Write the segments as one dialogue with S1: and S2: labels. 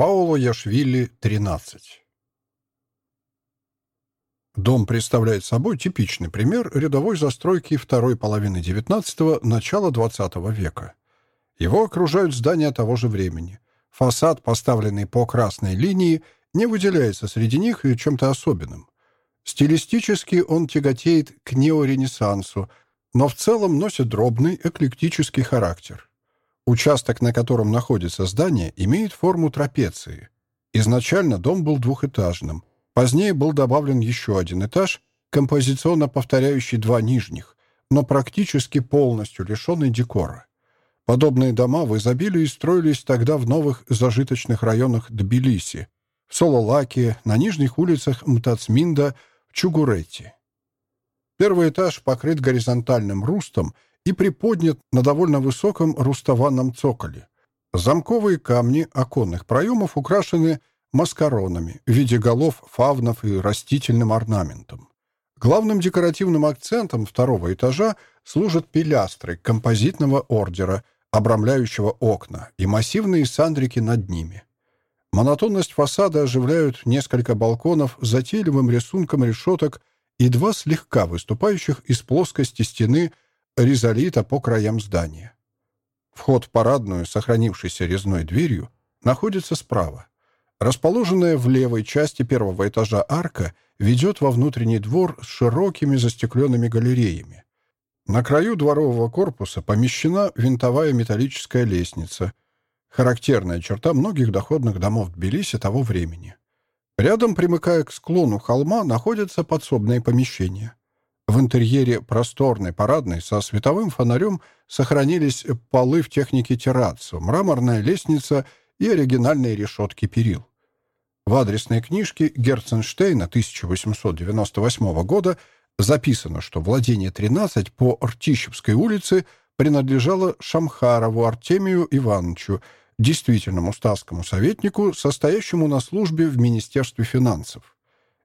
S1: Пауло Яшвили, 13. Дом представляет собой типичный пример рядовой застройки второй половины XIX – начала XX века. Его окружают здания того же времени. Фасад, поставленный по красной линии, не выделяется среди них чем-то особенным. Стилистически он тяготеет к неоренессансу, но в целом носит дробный эклектический характер. Участок, на котором находится здание, имеет форму трапеции. Изначально дом был двухэтажным. Позднее был добавлен еще один этаж, композиционно повторяющий два нижних, но практически полностью лишенный декора. Подобные дома в изобилии строились тогда в новых зажиточных районах Тбилиси, в Сололаке, на нижних улицах Мтацминда, в Чугуретти. Первый этаж покрыт горизонтальным рустом и приподнят на довольно высоком рустованном цоколе. Замковые камни оконных проемов украшены маскаронами в виде голов фавнов и растительным орнаментом. Главным декоративным акцентом второго этажа служат пилястры композитного ордера, обрамляющего окна, и массивные сандрики над ними. Монотонность фасада оживляют несколько балконов с затейливым рисунком решеток и два слегка выступающих из плоскости стены ризолита по краям здания. Вход в парадную, сохранившейся резной дверью, находится справа. Расположенная в левой части первого этажа арка ведет во внутренний двор с широкими застекленными галереями. На краю дворового корпуса помещена винтовая металлическая лестница, характерная черта многих доходных домов Тбилиси того времени. Рядом, примыкая к склону холма, находятся подсобные помещения. В интерьере просторной парадной со световым фонарем сохранились полы в технике террацу, мраморная лестница и оригинальные решетки перил. В адресной книжке Герценштейна 1898 года записано, что владение 13 по Ртищевской улице принадлежало Шамхарову Артемию Ивановичу, действительному статскому советнику, состоящему на службе в Министерстве финансов.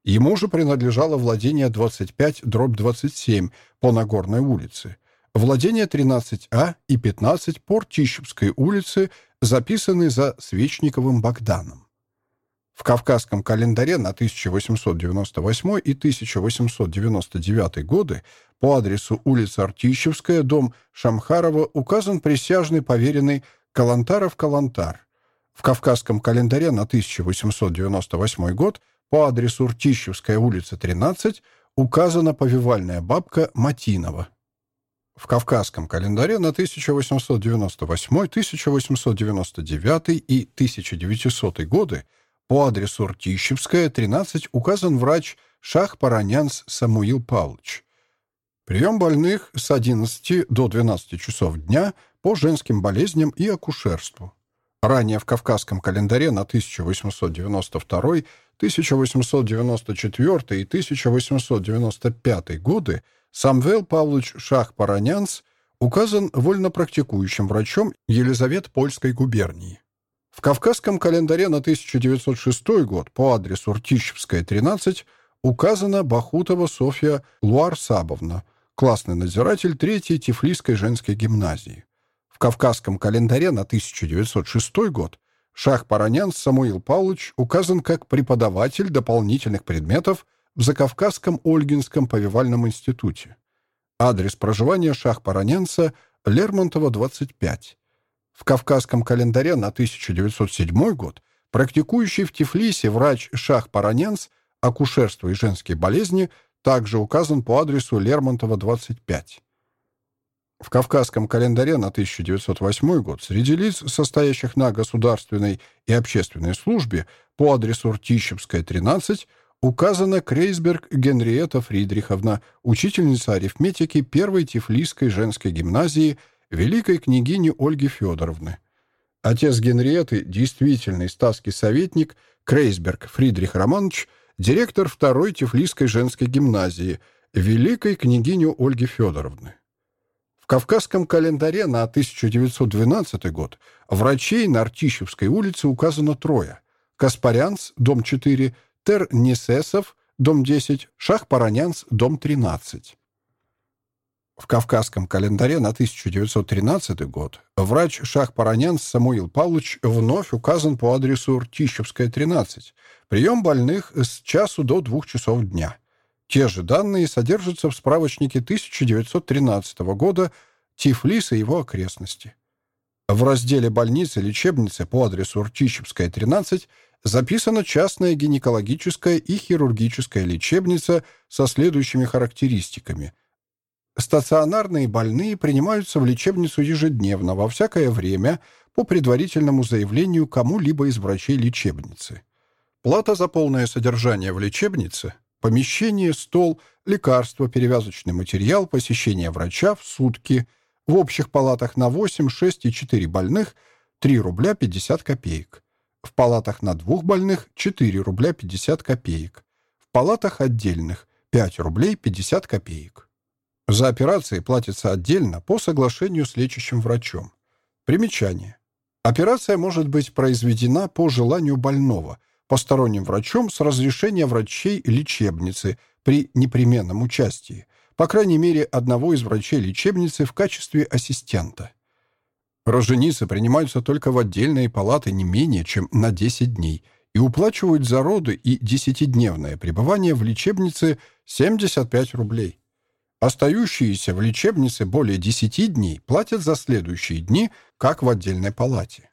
S1: Ему же принадлежало владение 25-27 по Нагорной улице, владение 13А и 15 по Ртищевской улице, записаны за Свечниковым Богданом. В Кавказском календаре на 1898 и 1899 годы по адресу улица Артищевская, дом Шамхарова, указан присяжный поверенный Калантаров-Калантар. В Кавказском календаре на 1898 год – по адресу Ртищевская улица, 13, указана повивальная бабка Матинова. В Кавказском календаре на 1898, 1899 и 1900 годы по адресу Ртищевская, 13, указан врач Шах Паранянс Самуил Павлович. Прием больных с 11 до 12 часов дня по женским болезням и акушерству. Ранее в Кавказском календаре на 1892 1894 и 1895 годы Самвел Павлович Шах-Паранянц указан вольнопрактикующим врачом Елизавет Польской губернии. В Кавказском календаре на 1906 год по адресу Ртищевская, 13, указана Бахутова Софья Луарсабовна, классный надзиратель третьей Тифлисской женской гимназии. В Кавказском календаре на 1906 год Шах Паранян Самуил Павлович указан как преподаватель дополнительных предметов в Закавказском Ольгинском повивальном институте. Адрес проживания Шах Паранянца Лермонтова, 25. В Кавказском календаре на 1907 год практикующий в Тифлисе врач Шах Паранянц акушерство и женские болезни также указан по адресу Лермонтова, 25. В Кавказском календаре на 1908 год среди лиц, состоящих на государственной и общественной службе по адресу Ртищевская, 13, указана Крейсберг Генриета Фридриховна, учительница арифметики первой Тифлисской женской гимназии великой княгини Ольги Федоровны. Отец Генриеты, действительный статский советник, Крейсберг Фридрих Романович, директор второй Тифлисской женской гимназии, великой княгини Ольги Федоровны. В Кавказском календаре на 1912 год врачей на Артищевской улице указано трое. Каспарянц, дом 4, Тер-Несесов, дом 10, Шах-Паранянц, дом 13. В Кавказском календаре на 1913 год врач Шах-Паранян Самуил Павлович вновь указан по адресу Ртищевская, 13. Прием больных с часу до двух часов дня. Те же данные содержатся в справочнике 1913 года «Тифлис и его окрестности». В разделе больницы лечебницы по адресу Ртищевская, 13 записана частная гинекологическая и хирургическая лечебница со следующими характеристиками – Стационарные больные принимаются в лечебницу ежедневно, во всякое время, по предварительному заявлению кому-либо из врачей лечебницы. Плата за полное содержание в лечебнице, помещение, стол, лекарства, перевязочный материал, посещение врача в сутки, в общих палатах на 8, 6 и 4 больных 3 рубля 50 копеек. В палатах на двух больных 4 рубля 50 копеек. В палатах отдельных 5 рублей 50 копеек. За операции платится отдельно по соглашению с лечащим врачом. Примечание. Операция может быть произведена по желанию больного, посторонним врачом с разрешения врачей лечебницы при непременном участии, по крайней мере, одного из врачей лечебницы в качестве ассистента. Роженицы принимаются только в отдельные палаты не менее чем на 10 дней и уплачивают за роды и десятидневное пребывание в лечебнице 75 рублей. Остающиеся в лечебнице более 10 дней платят за следующие дни, как в отдельной палате.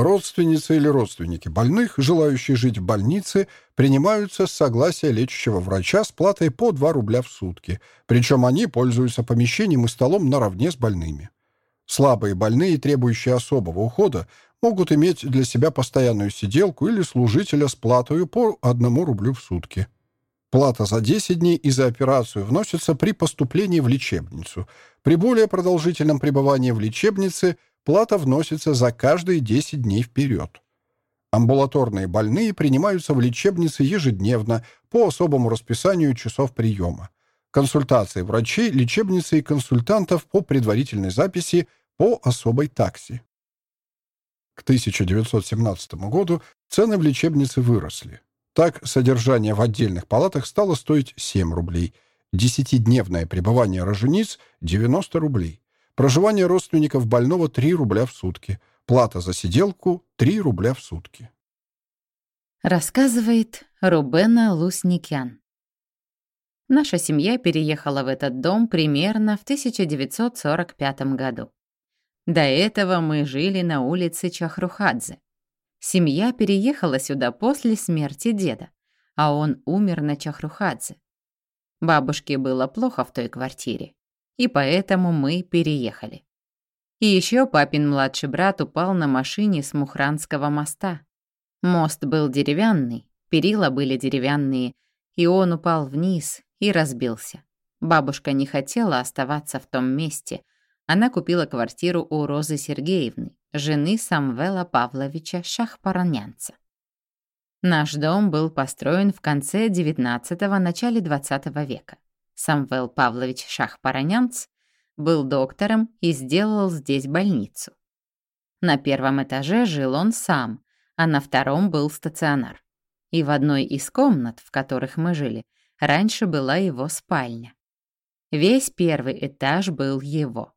S1: Родственницы или родственники больных, желающие жить в больнице, принимаются с согласия лечащего врача с платой по 2 рубля в сутки, причем они пользуются помещением и столом наравне с больными. Слабые больные, требующие особого ухода, могут иметь для себя постоянную сиделку или служителя с платой по 1 рублю в сутки. Плата за 10 дней и за операцию вносится при поступлении в лечебницу. При более продолжительном пребывании в лечебнице плата вносится за каждые 10 дней вперед. Амбулаторные больные принимаются в лечебнице ежедневно по особому расписанию часов приема. Консультации врачей, лечебницы и консультантов по предварительной записи по особой таксе. К 1917 году цены в лечебнице выросли. Так, содержание в отдельных палатах стало стоить 7 рублей. Десятидневное пребывание рожениц — 90 рублей. Проживание родственников больного — 3 рубля в сутки. Плата за сиделку — 3 рубля в сутки.
S2: Рассказывает Рубена Лусникян. Наша семья переехала в этот дом примерно в 1945 году. До этого мы жили на улице Чахрухадзе. Семья переехала сюда после смерти деда, а он умер на Чахрухадзе. Бабушке было плохо в той квартире, и поэтому мы переехали. И еще папин младший брат упал на машине с Мухранского моста. Мост был деревянный, перила были деревянные, и он упал вниз и разбился. Бабушка не хотела оставаться в том месте. Она купила квартиру у Розы Сергеевны, жены Самвела Павловича Шахпаранянца. Наш дом был построен в конце XIX – начале XX века. Самвел Павлович Шахпаранянц был доктором и сделал здесь больницу. На первом этаже жил он сам, а на втором был стационар. И в одной из комнат, в которых мы жили, раньше была его спальня. Весь первый этаж был его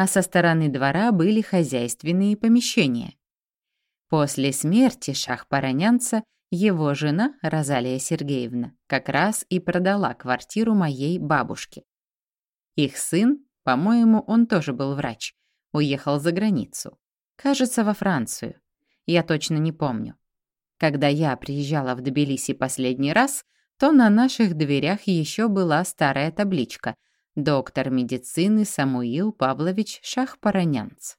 S2: а со стороны двора были хозяйственные помещения. После смерти шах-паранянца его жена, Розалия Сергеевна, как раз и продала квартиру моей бабушке. Их сын, по-моему, он тоже был врач, уехал за границу. Кажется, во Францию. Я точно не помню. Когда я приезжала в Тбилиси последний раз, то на наших дверях еще была старая табличка — доктор медицины Самуил Павлович Шахпаранянц.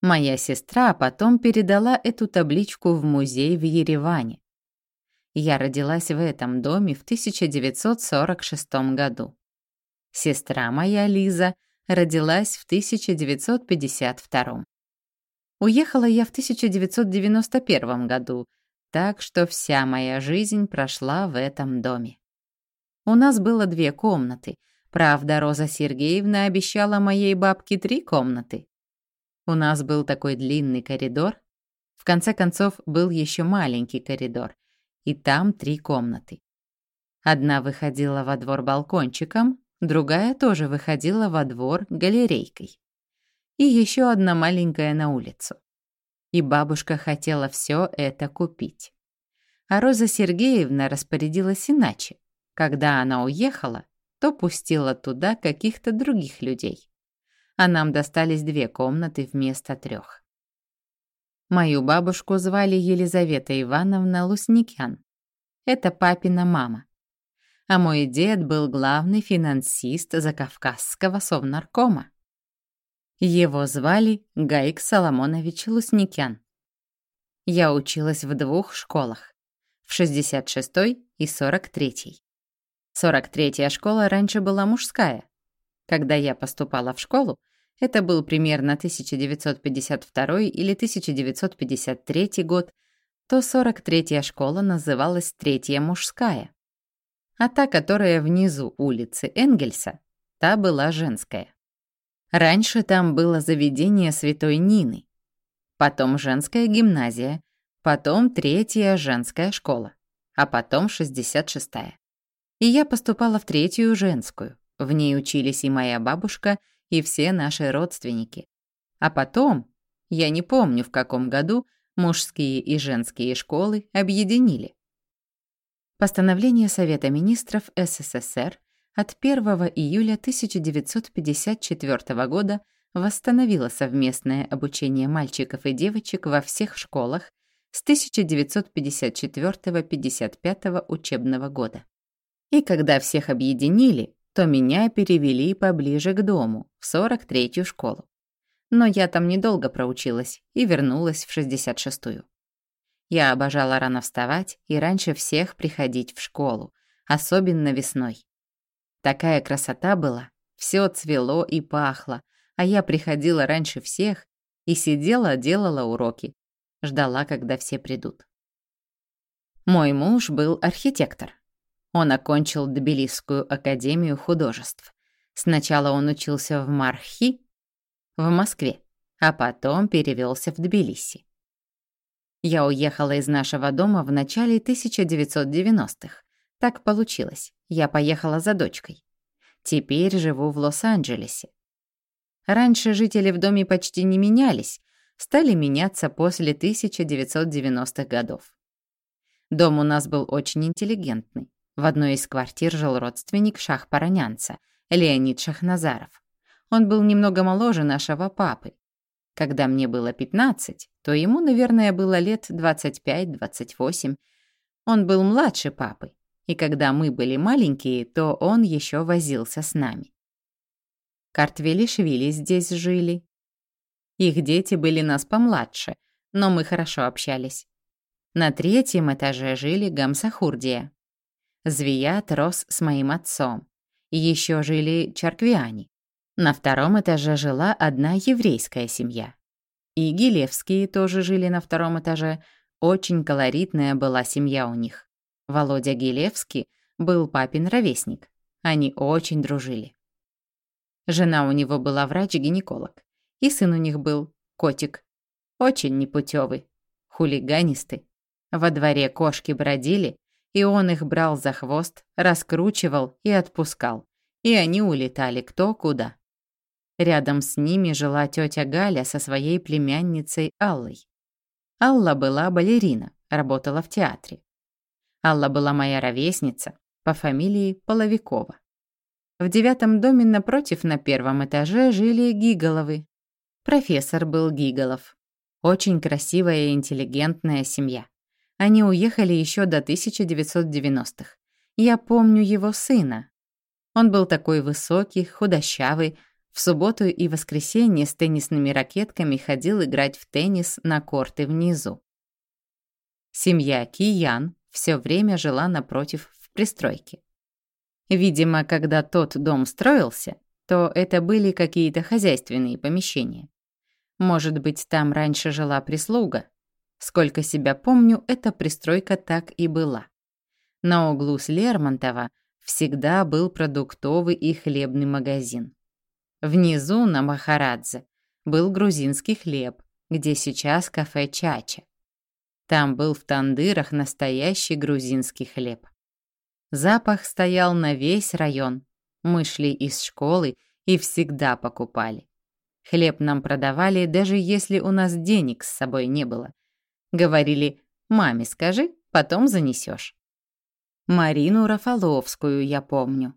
S2: Моя сестра потом передала эту табличку в музей в Ереване. Я родилась в этом доме в 1946 году. Сестра моя, Лиза, родилась в 1952. Уехала я в 1991 году, так что вся моя жизнь прошла в этом доме. У нас было две комнаты — Правда, Роза Сергеевна обещала моей бабке три комнаты. У нас был такой длинный коридор. В конце концов, был еще маленький коридор. И там три комнаты. Одна выходила во двор балкончиком, другая тоже выходила во двор галерейкой. И еще одна маленькая на улицу. И бабушка хотела все это купить. А Роза Сергеевна распорядилась иначе. Когда она уехала, то пустила туда каких-то других людей. А нам достались две комнаты вместо трех. Мою бабушку звали Елизавета Ивановна Лусникян. Это папина мама. А мой дед был главный финансист Закавказского совнаркома. Его звали Гаик Соломонович Лусникян. Я училась в двух школах, в 66-й и 43-й. 43-я школа раньше была мужская. Когда я поступала в школу, это был примерно 1952 или 1953 год, то 43-я школа называлась Третья мужская. А та, которая внизу улицы Энгельса, та была женская. Раньше там было заведение Святой Нины, потом женская гимназия, потом третья женская школа, а потом 66-я. И я поступала в третью женскую. В ней учились и моя бабушка, и все наши родственники. А потом, я не помню в каком году, мужские и женские школы объединили. Постановление Совета министров СССР от 1 июля 1954 года восстановила совместное обучение мальчиков и девочек во всех школах с 1954-55 учебного года. И когда всех объединили, то меня перевели поближе к дому, в 43-ю школу. Но я там недолго проучилась и вернулась в 66-ю. Я обожала рано вставать и раньше всех приходить в школу, особенно весной. Такая красота была, все цвело и пахло, а я приходила раньше всех и сидела, делала уроки, ждала, когда все придут. Мой муж был архитектор. Он окончил Тбилисскую академию художеств. Сначала он учился в Мархи, в Москве, а потом перевелся в Тбилиси. Я уехала из нашего дома в начале 1990-х. Так получилось. Я поехала за дочкой. Теперь живу в Лос-Анджелесе. Раньше жители в доме почти не менялись, стали меняться после 1990-х годов. Дом у нас был очень интеллигентный. В одной из квартир жил родственник шах-паранянца, Леонид Шахназаров. Он был немного моложе нашего папы. Когда мне было 15, то ему, наверное, было лет 25-28. Он был младше папы, и когда мы были маленькие, то он еще возился с нами. Картвелишвили здесь жили. Их дети были нас помладше, но мы хорошо общались. На третьем этаже жили Гамсахурдия. Звият рос с моим отцом. Еще жили Чарквиани. На втором этаже жила одна еврейская семья. И Гилевские тоже жили на втором этаже. Очень колоритная была семья у них. Володя Гилевский был папин ровесник. Они очень дружили. Жена у него была врач-гинеколог. И сын у них был котик. Очень непутевый, хулиганистый. Во дворе кошки бродили, и он их брал за хвост, раскручивал и отпускал. И они улетали кто куда. Рядом с ними жила тетя Галя со своей племянницей Аллой. Алла была балерина, работала в театре. Алла была моя ровесница по фамилии Половикова. В девятом доме напротив на первом этаже жили Гиголовы. Профессор был Гиголов. Очень красивая и интеллигентная семья. Они уехали еще до 1990-х. Я помню его сына. Он был такой высокий, худощавый, в субботу и воскресенье с теннисными ракетками ходил играть в теннис на корты внизу. Семья Киян все время жила напротив в пристройке. Видимо, когда тот дом строился, то это были какие-то хозяйственные помещения. Может быть, там раньше жила прислуга. Сколько себя помню, эта пристройка так и была. На углу с Лермонтова всегда был продуктовый и хлебный магазин. Внизу, на Махарадзе, был грузинский хлеб, где сейчас кафе Чача. Там был в тандырах настоящий грузинский хлеб. Запах стоял на весь район. Мы шли из школы и всегда покупали. Хлеб нам продавали, даже если у нас денег с собой не было. Говорили «маме скажи, потом занесешь. Марину Рафаловскую я помню.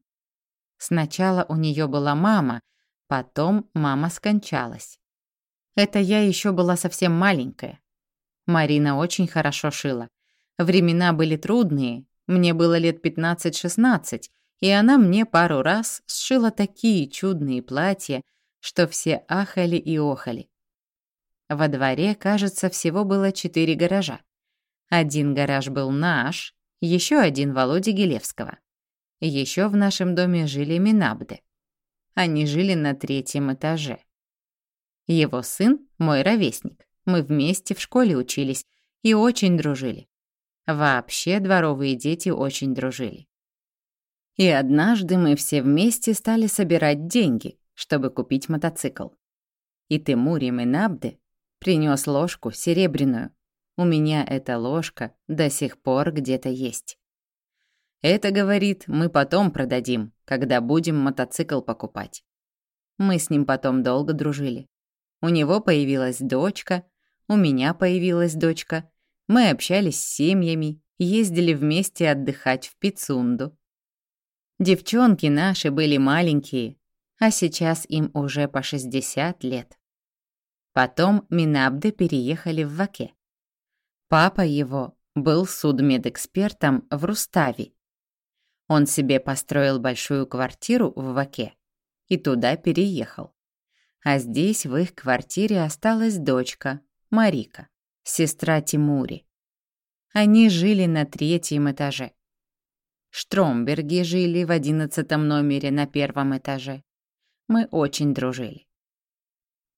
S2: Сначала у нее была мама, потом мама скончалась. Это я еще была совсем маленькая. Марина очень хорошо шила. Времена были трудные, мне было лет 15-16, и она мне пару раз сшила такие чудные платья, что все ахали и охали. Во дворе, кажется, всего было четыре гаража. Один гараж был наш, еще один Володи Гелевского. Еще в нашем доме жили Минабды. Они жили на третьем этаже. Его сын — мой ровесник. Мы вместе в школе учились и очень дружили. Вообще дворовые дети очень дружили. И однажды мы все вместе стали собирать деньги, чтобы купить мотоцикл. И Тимури Минабде принес ложку серебряную. У меня эта ложка до сих пор где-то есть. Это, говорит, мы потом продадим, когда будем мотоцикл покупать. Мы с ним потом долго дружили. У него появилась дочка, у меня появилась дочка. Мы общались с семьями, ездили вместе отдыхать в Пицунду. Девчонки наши были маленькие, а сейчас им уже по 60 лет. Потом Минабды переехали в Ваке. Папа его был судмедэкспертом в Руставе. Он себе построил большую квартиру в Ваке и туда переехал. А здесь в их квартире осталась дочка, Марика, сестра Тимури. Они жили на третьем этаже. Штромберги жили в одиннадцатом номере на первом этаже. Мы очень дружили.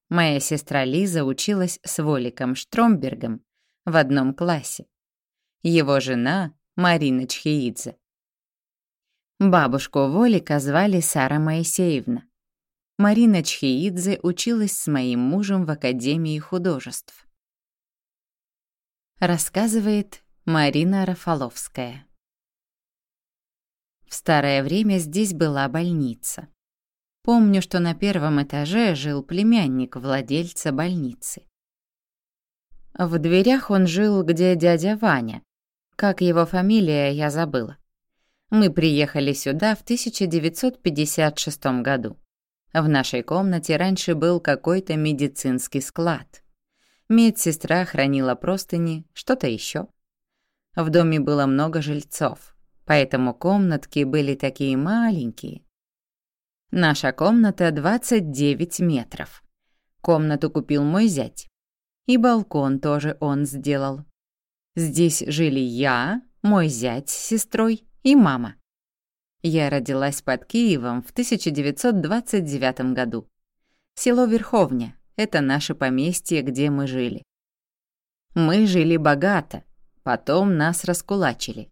S2: Моя сестра Лиза училась с Воликом Штромбергом в одном классе. Его жена Марина Чхеидзе. Бабушку Волика звали Сара Моисеевна. Марина Чхеидзе училась с моим мужем в Академии художеств. Рассказывает Марина Рафаловская. В старое время здесь была больница. Помню, что на первом этаже жил племянник владельца больницы. В дверях он жил, где дядя Ваня. Как его фамилия, я забыла. Мы приехали сюда в 1956 году. В нашей комнате раньше был какой-то медицинский склад. Медсестра хранила простыни, что-то еще. В доме было много жильцов, поэтому комнатки были такие маленькие. Наша комната 29 метров. Комнату купил мой зять. И балкон тоже он сделал. Здесь жили я, мой зять с сестрой и мама. Я родилась под Киевом в 1929 году. Село Верховня — это наше поместье, где мы жили. Мы жили богато, потом нас раскулачили,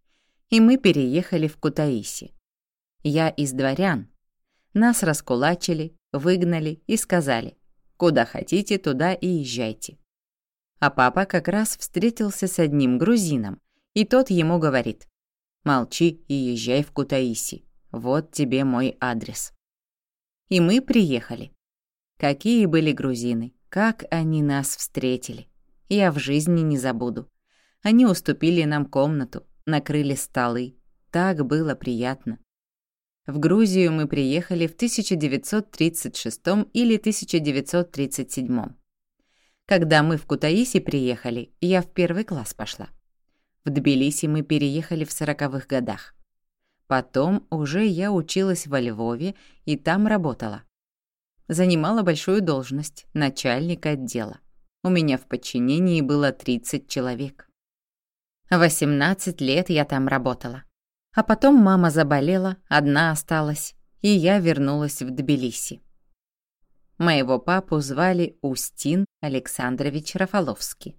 S2: и мы переехали в Кутаиси. Я из дворян, нас раскулачили, выгнали и сказали, куда хотите, туда и езжайте. А папа как раз встретился с одним грузином, и тот ему говорит, молчи и езжай в Кутаиси, вот тебе мой адрес. И мы приехали. Какие были грузины, как они нас встретили. Я в жизни не забуду. Они уступили нам комнату, накрыли столы. Так было приятно. В Грузию мы приехали в 1936 или 1937. Когда мы в Кутаиси приехали, я в первый класс пошла. В Тбилиси мы переехали в сороковых годах. Потом уже я училась во Львове и там работала. Занимала большую должность, начальника отдела. У меня в подчинении было 30 человек. 18 лет я там работала. А потом мама заболела, одна осталась, и я вернулась в Тбилиси. Моего папу звали Устин Александрович Рафаловский.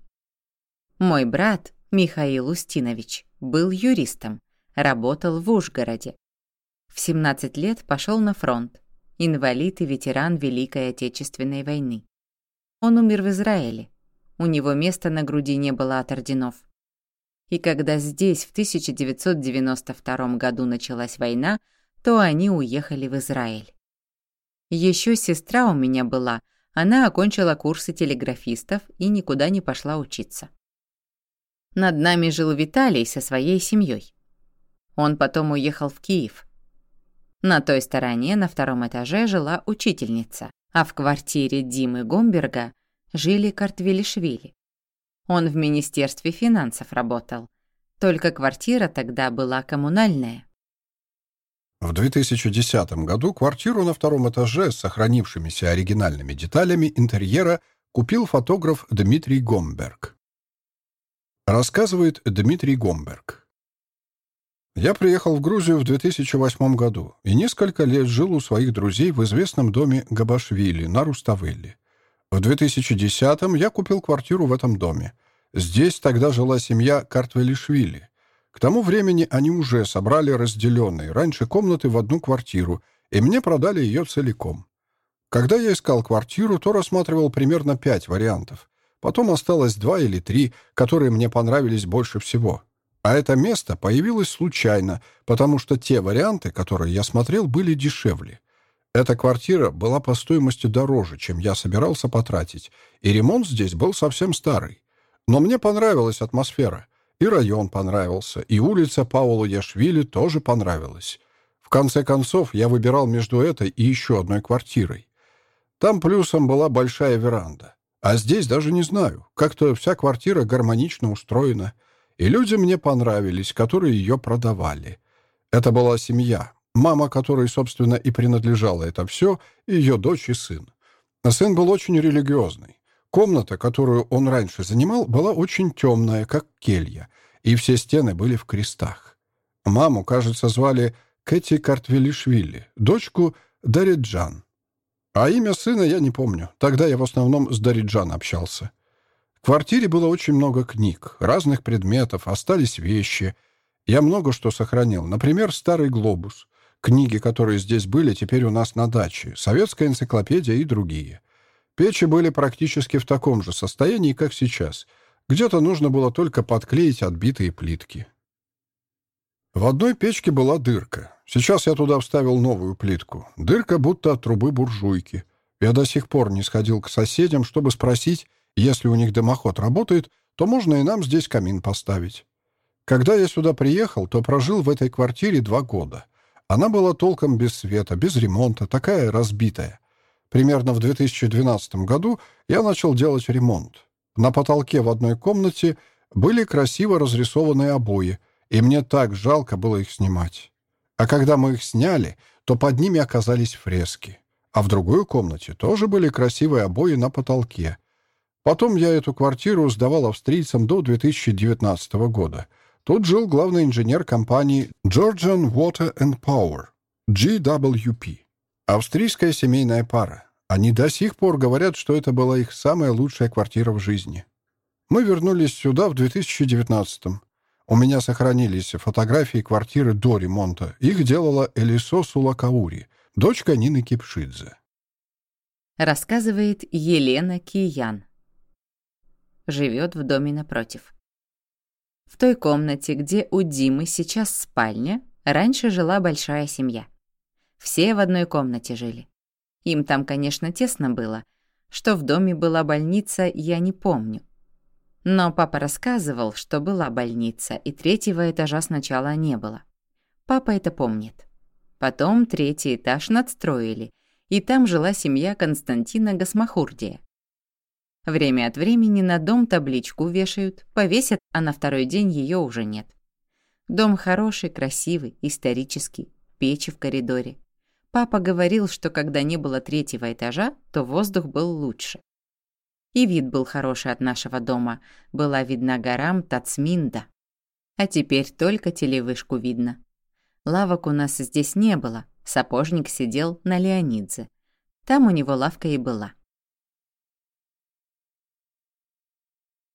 S2: Мой брат, Михаил Устинович, был юристом, работал в Ужгороде. В 17 лет пошел на фронт, инвалид и ветеран Великой Отечественной войны. Он умер в Израиле. У него места на груди не было от орденов. И когда здесь в 1992 году началась война, то они уехали в Израиль. Еще сестра у меня была, она окончила курсы телеграфистов и никуда не пошла учиться. Над нами жил Виталий со своей семьей. Он потом уехал в Киев. На той стороне на втором этаже жила учительница, а в квартире Димы Гомберга жили Картвелишвили. Он в Министерстве финансов работал. Только квартира тогда была коммунальная.
S1: В 2010 году квартиру на втором этаже с сохранившимися оригинальными деталями интерьера купил фотограф Дмитрий Гомберг. Рассказывает Дмитрий Гомберг. Я приехал в Грузию в 2008 году и несколько лет жил у своих друзей в известном доме Габашвили на Руставелле. В 2010-м я купил квартиру в этом доме. Здесь тогда жила семья Картвелишвили. К тому времени они уже собрали разделенные раньше комнаты в одну квартиру, и мне продали ее целиком. Когда я искал квартиру, то рассматривал примерно пять вариантов. Потом осталось два или три, которые мне понравились больше всего. А это место появилось случайно, потому что те варианты, которые я смотрел, были дешевле. Эта квартира была по стоимости дороже, чем я собирался потратить, и ремонт здесь был совсем старый. Но мне понравилась атмосфера, и район понравился, и улица Паула Яшвили тоже понравилась. В конце концов, я выбирал между этой и еще одной квартирой. Там плюсом была большая веранда. А здесь даже не знаю. Как-то вся квартира гармонично устроена. И люди мне понравились, которые ее продавали. Это была семья, Мама, которой, собственно, и принадлежало это все, ее дочь и сын. Сын был очень религиозный. Комната, которую он раньше занимал, была очень темная, как келья, и все стены были в крестах. Маму, кажется, звали Кэти Картвелишвили, дочку Дариджан. А имя сына я не помню. Тогда я в основном с Дариджан общался. В квартире было очень много книг, разных предметов, остались вещи. Я много что сохранил. Например, старый глобус. Книги, которые здесь были, теперь у нас на даче. Советская энциклопедия и другие. Печи были практически в таком же состоянии, как сейчас. Где-то нужно было только подклеить отбитые плитки. В одной печке была дырка. Сейчас я туда вставил новую плитку. Дырка будто от трубы буржуйки. Я до сих пор не сходил к соседям, чтобы спросить, если у них дымоход работает, то можно и нам здесь камин поставить. Когда я сюда приехал, то прожил в этой квартире два года — она была толком без света, без ремонта, такая разбитая. Примерно в 2012 году я начал делать ремонт. На потолке в одной комнате были красиво разрисованные обои, и мне так жалко было их снимать. А когда мы их сняли, то под ними оказались фрески. А в другой комнате тоже были красивые обои на потолке. Потом я эту квартиру сдавал австрийцам до 2019 года — Тут жил главный инженер компании Georgian Water and Power, GWP. Австрийская семейная пара. Они до сих пор говорят, что это была их самая лучшая квартира в жизни. Мы вернулись сюда в 2019-м. У меня сохранились фотографии квартиры до ремонта. Их делала Элисо Сулакаури, дочка Нины Кипшидзе.
S2: Рассказывает Елена Киян. Живет в доме напротив. В той комнате, где у Димы сейчас спальня, раньше жила большая семья. Все в одной комнате жили. Им там, конечно, тесно было. Что в доме была больница, я не помню. Но папа рассказывал, что была больница, и третьего этажа сначала не было. Папа это помнит. Потом третий этаж надстроили, и там жила семья Константина Гасмахурдия. Время от времени на дом табличку вешают, повесят, а на второй день ее уже нет. Дом хороший, красивый, исторический, печи в коридоре. Папа говорил, что когда не было третьего этажа, то воздух был лучше. И вид был хороший от нашего дома, была видна горам Тацминда. А теперь только телевышку видно. Лавок у нас здесь не было, сапожник сидел на Леонидзе. Там у него лавка и была.